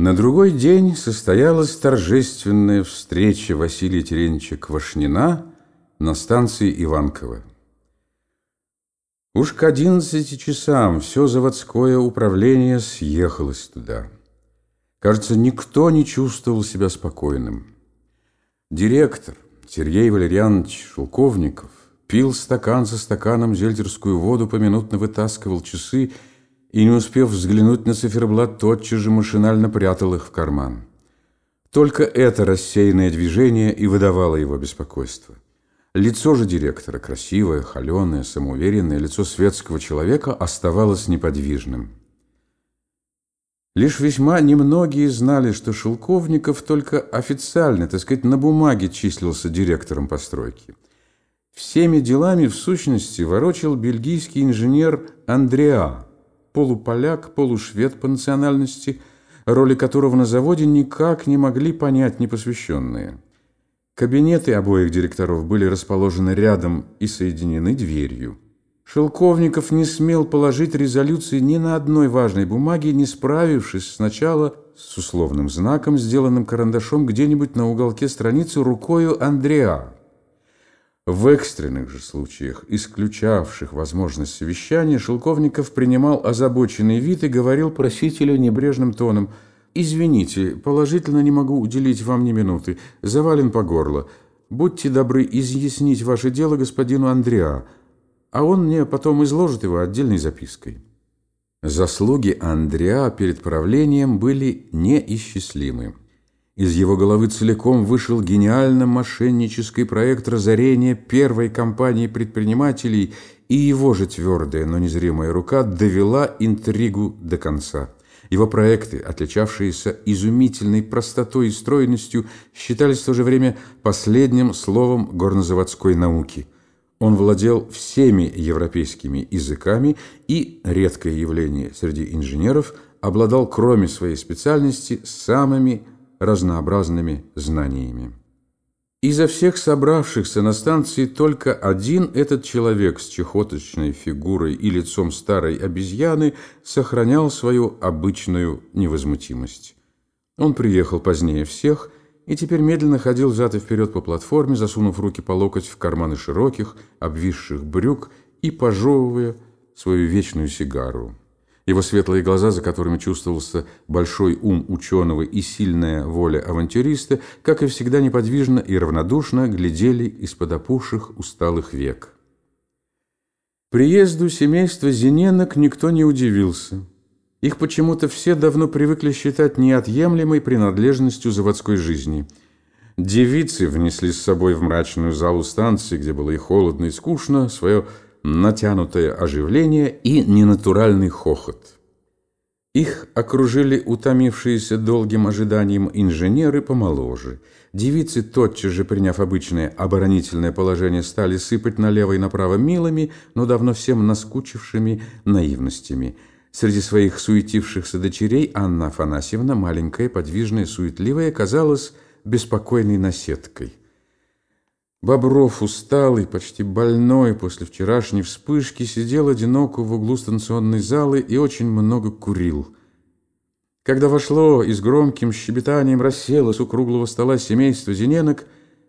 На другой день состоялась торжественная встреча Василия Терентьевича Квашнина на станции Иванково. Уж к одиннадцати часам все заводское управление съехалось туда. Кажется, никто не чувствовал себя спокойным. Директор Сергей Валерьянович Шелковников пил стакан за стаканом зельтерскую воду, поминутно вытаскивал часы и, не успев взглянуть на циферблат, тотчас же машинально прятал их в карман. Только это рассеянное движение и выдавало его беспокойство. Лицо же директора, красивое, холеное, самоуверенное, лицо светского человека оставалось неподвижным. Лишь весьма немногие знали, что Шелковников только официально, так сказать, на бумаге числился директором постройки. Всеми делами, в сущности, ворочил бельгийский инженер Андреа, полуполяк, полушвед по национальности, роли которого на заводе никак не могли понять непосвященные. Кабинеты обоих директоров были расположены рядом и соединены дверью. Шелковников не смел положить резолюции ни на одной важной бумаге, не справившись сначала с условным знаком, сделанным карандашом где-нибудь на уголке страницы рукою Андреа. В экстренных же случаях, исключавших возможность совещания, Шелковников принимал озабоченный вид и говорил просителю небрежным тоном «Извините, положительно не могу уделить вам ни минуты, завален по горло. Будьте добры изъяснить ваше дело господину Андреа, а он мне потом изложит его отдельной запиской». Заслуги Андреа перед правлением были неисчислимы. Из его головы целиком вышел гениально-мошеннический проект разорения первой компании предпринимателей, и его же твердая, но незримая рука довела интригу до конца. Его проекты, отличавшиеся изумительной простотой и стройностью, считались в то же время последним словом горнозаводской науки. Он владел всеми европейскими языками и, редкое явление среди инженеров, обладал, кроме своей специальности, самыми разнообразными знаниями. Изо всех собравшихся на станции только один этот человек с чехоточной фигурой и лицом старой обезьяны сохранял свою обычную невозмутимость. Он приехал позднее всех и теперь медленно ходил взад и вперед по платформе, засунув руки по локоть в карманы широких, обвисших брюк и пожевывая свою вечную сигару. Его светлые глаза, за которыми чувствовался большой ум ученого и сильная воля авантюриста, как и всегда неподвижно и равнодушно глядели из-под опухших усталых век. Приезду семейства Зиненок никто не удивился. Их почему-то все давно привыкли считать неотъемлемой принадлежностью заводской жизни. Девицы внесли с собой в мрачную залу станции, где было и холодно, и скучно, свое натянутое оживление и ненатуральный хохот. Их окружили утомившиеся долгим ожиданием инженеры помоложе. Девицы, тотчас же приняв обычное оборонительное положение, стали сыпать налево и направо милыми, но давно всем наскучившими наивностями. Среди своих суетившихся дочерей Анна Афанасьевна, маленькая, подвижная, суетливая, казалась беспокойной наседкой. Бобров, усталый, почти больной после вчерашней вспышки, сидел одиноко в углу станционной залы и очень много курил. Когда вошло и с громким щебетанием расселось у круглого стола семейство Зиненок,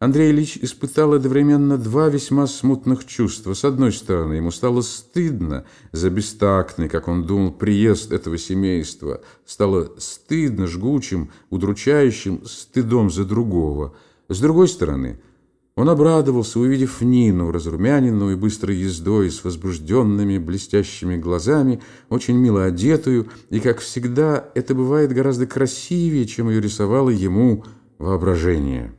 Андрей Ильич испытал одновременно два весьма смутных чувства. С одной стороны, ему стало стыдно за бестактный, как он думал, приезд этого семейства. Стало стыдно, жгучим, удручающим стыдом за другого. С другой стороны – он обрадовался, увидев Нину, разрумяненную и быстрой ездой, с возбужденными блестящими глазами, очень мило одетую, и, как всегда, это бывает гораздо красивее, чем ее рисовало ему воображение.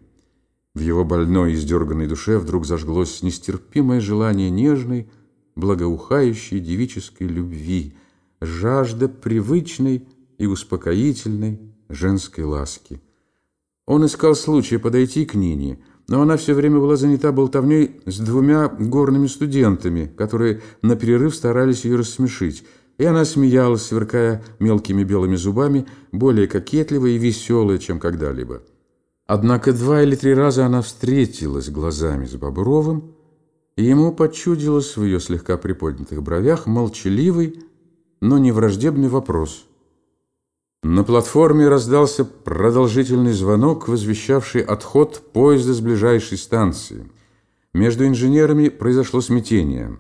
В его больной и издерганной душе вдруг зажглось нестерпимое желание нежной, благоухающей девической любви, жажда привычной и успокоительной женской ласки. Он искал случая подойти к Нине – но она все время была занята болтовней с двумя горными студентами, которые на перерыв старались ее рассмешить. И она смеялась, сверкая мелкими белыми зубами, более кокетливая и веселая, чем когда-либо. Однако два или три раза она встретилась глазами с Бобровым, и ему почудилось в ее слегка приподнятых бровях молчаливый, но не враждебный вопрос. На платформе раздался продолжительный звонок, возвещавший отход поезда с ближайшей станции. Между инженерами произошло смятение.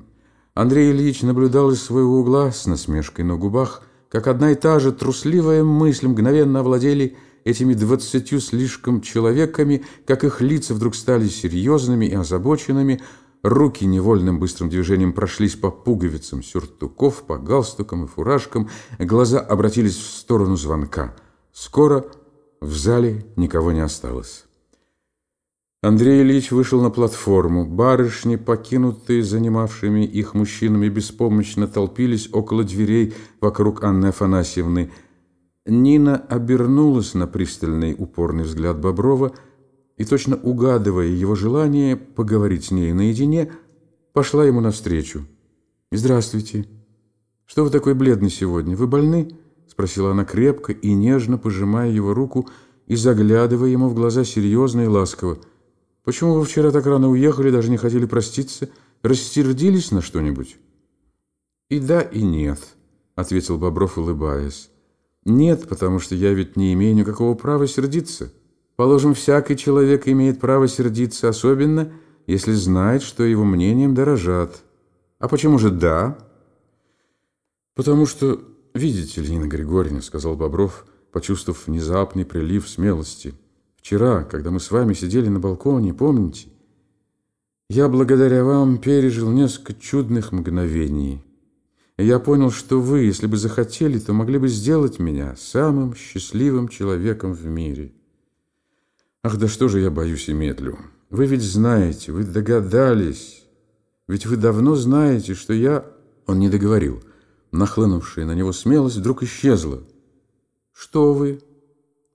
Андрей Ильич наблюдал из своего угла с насмешкой на губах, как одна и та же трусливая мысль мгновенно овладели этими двадцатью слишком человеками, как их лица вдруг стали серьезными и озабоченными, Руки невольным быстрым движением прошлись по пуговицам сюртуков, по галстукам и фуражкам, глаза обратились в сторону звонка. Скоро в зале никого не осталось. Андрей Ильич вышел на платформу. Барышни, покинутые занимавшими их мужчинами, беспомощно толпились около дверей вокруг Анны Афанасьевны. Нина обернулась на пристальный упорный взгляд Боброва – и, точно угадывая его желание поговорить с ней наедине, пошла ему навстречу. «Здравствуйте. Что вы такой бледный сегодня? Вы больны?» – спросила она крепко и нежно, пожимая его руку и заглядывая ему в глаза серьезно и ласково. «Почему вы вчера так рано уехали, даже не хотели проститься? Рассердились на что-нибудь?» «И да, и нет», – ответил Бобров, улыбаясь. «Нет, потому что я ведь не имею никакого права сердиться». Положим, всякий человек имеет право сердиться, особенно если знает, что его мнением дорожат. А почему же «да»? Потому что, видите ли, Нина Григорьевна, сказал Бобров, почувствовав внезапный прилив смелости. Вчера, когда мы с вами сидели на балконе, помните? Я благодаря вам пережил несколько чудных мгновений. И я понял, что вы, если бы захотели, то могли бы сделать меня самым счастливым человеком в мире. Ах, да что же я боюсь и медлю? Вы ведь знаете, вы догадались. Ведь вы давно знаете, что я... Он не договорил. Нахлынувшая на него смелость вдруг исчезла. «Что вы?»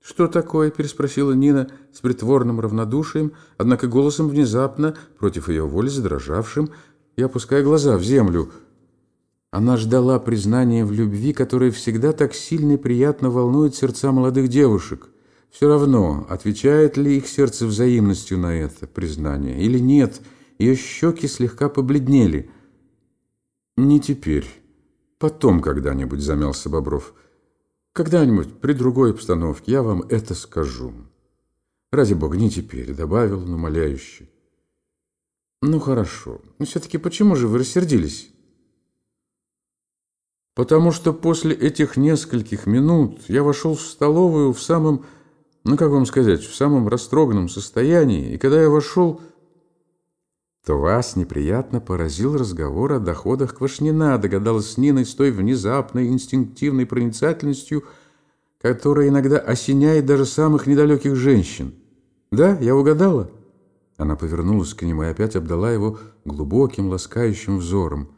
«Что такое?» – переспросила Нина с притворным равнодушием, однако голосом внезапно, против ее воли задрожавшим, и опуская глаза в землю. Она ждала признания в любви, которое всегда так сильно и приятно волнует сердца молодых девушек – все равно, отвечает ли их сердце взаимностью на это признание или нет, ее щеки слегка побледнели. «Не теперь. Потом когда-нибудь», — замялся Бобров. «Когда-нибудь, при другой обстановке, я вам это скажу». «Ради бога, не теперь», — добавил он умоляюще. «Ну, хорошо. Но все-таки почему же вы рассердились?» «Потому что после этих нескольких минут я вошел в столовую в самом ну, как вам сказать, в самом растроганном состоянии, и когда я вошел, то вас неприятно поразил разговор о доходах Квашнина, догадалась Нина с той внезапной инстинктивной проницательностью, которая иногда осеняет даже самых недалеких женщин. Да, я угадала? Она повернулась к нему и опять обдала его глубоким, ласкающим взором.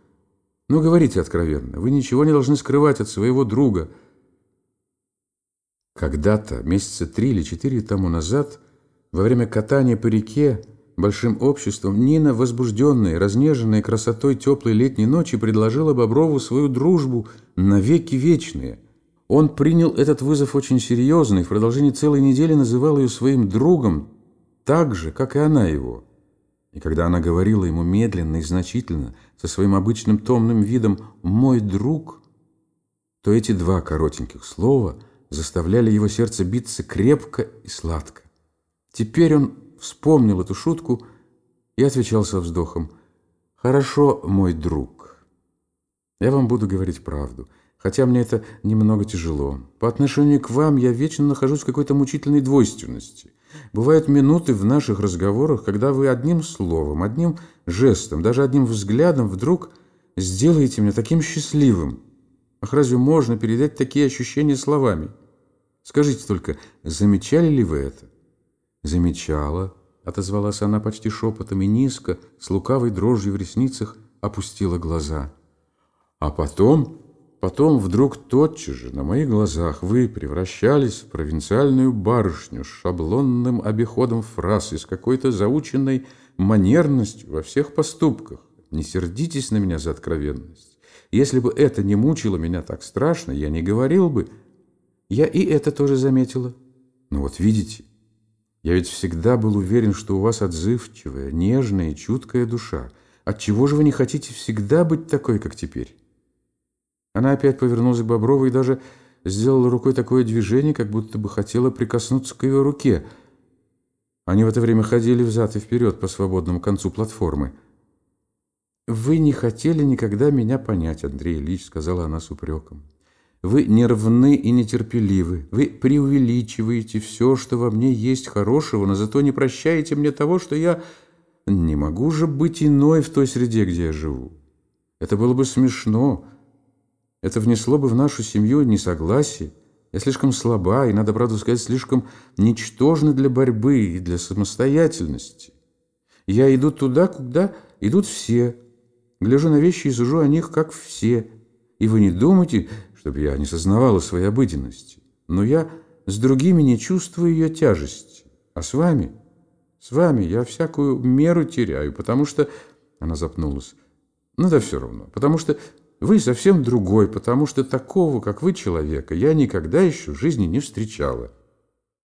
«Ну, говорите откровенно, вы ничего не должны скрывать от своего друга». Когда-то, месяца три или четыре тому назад, во время катания по реке большим обществом, Нина, возбужденная, разнеженная красотой теплой летней ночи, предложила Боброву свою дружбу навеки вечные. Он принял этот вызов очень серьезно и в продолжении целой недели называл ее своим другом, так же, как и она его. И когда она говорила ему медленно и значительно, со своим обычным томным видом «мой друг», то эти два коротеньких слова – заставляли его сердце биться крепко и сладко. Теперь он вспомнил эту шутку и отвечал со вздохом. «Хорошо, мой друг. Я вам буду говорить правду, хотя мне это немного тяжело. По отношению к вам я вечно нахожусь в какой-то мучительной двойственности. Бывают минуты в наших разговорах, когда вы одним словом, одним жестом, даже одним взглядом вдруг сделаете меня таким счастливым. Ах, разве можно передать такие ощущения словами?» Скажите только, замечали ли вы это? Замечала, отозвалась она почти шепотом и низко, с лукавой дрожью в ресницах, опустила глаза. А потом, потом вдруг тотчас же на моих глазах вы превращались в провинциальную барышню с шаблонным обиходом фраз и с какой-то заученной манерностью во всех поступках. Не сердитесь на меня за откровенность. Если бы это не мучило меня так страшно, я не говорил бы, я и это тоже заметила. Ну вот видите, я ведь всегда был уверен, что у вас отзывчивая, нежная и чуткая душа. Отчего же вы не хотите всегда быть такой, как теперь? Она опять повернулась к Боброву и даже сделала рукой такое движение, как будто бы хотела прикоснуться к ее руке. Они в это время ходили взад и вперед по свободному концу платформы. «Вы не хотели никогда меня понять, Андрей Ильич», — сказала она с упреком. «Вы нервны и нетерпеливы. Вы преувеличиваете все, что во мне есть хорошего, но зато не прощаете мне того, что я не могу же быть иной в той среде, где я живу. Это было бы смешно. Это внесло бы в нашу семью несогласие. Я слишком слаба и, надо правду сказать, слишком ничтожна для борьбы и для самостоятельности. Я иду туда, куда идут все. Гляжу на вещи и сужу о них, как все. И вы не думайте, чтобы я не сознавала своей обыденности. Но я с другими не чувствую ее тяжести. А с вами, с вами я всякую меру теряю, потому что... Она запнулась. Ну да все равно, потому что вы совсем другой, потому что такого, как вы, человека, я никогда еще в жизни не встречала.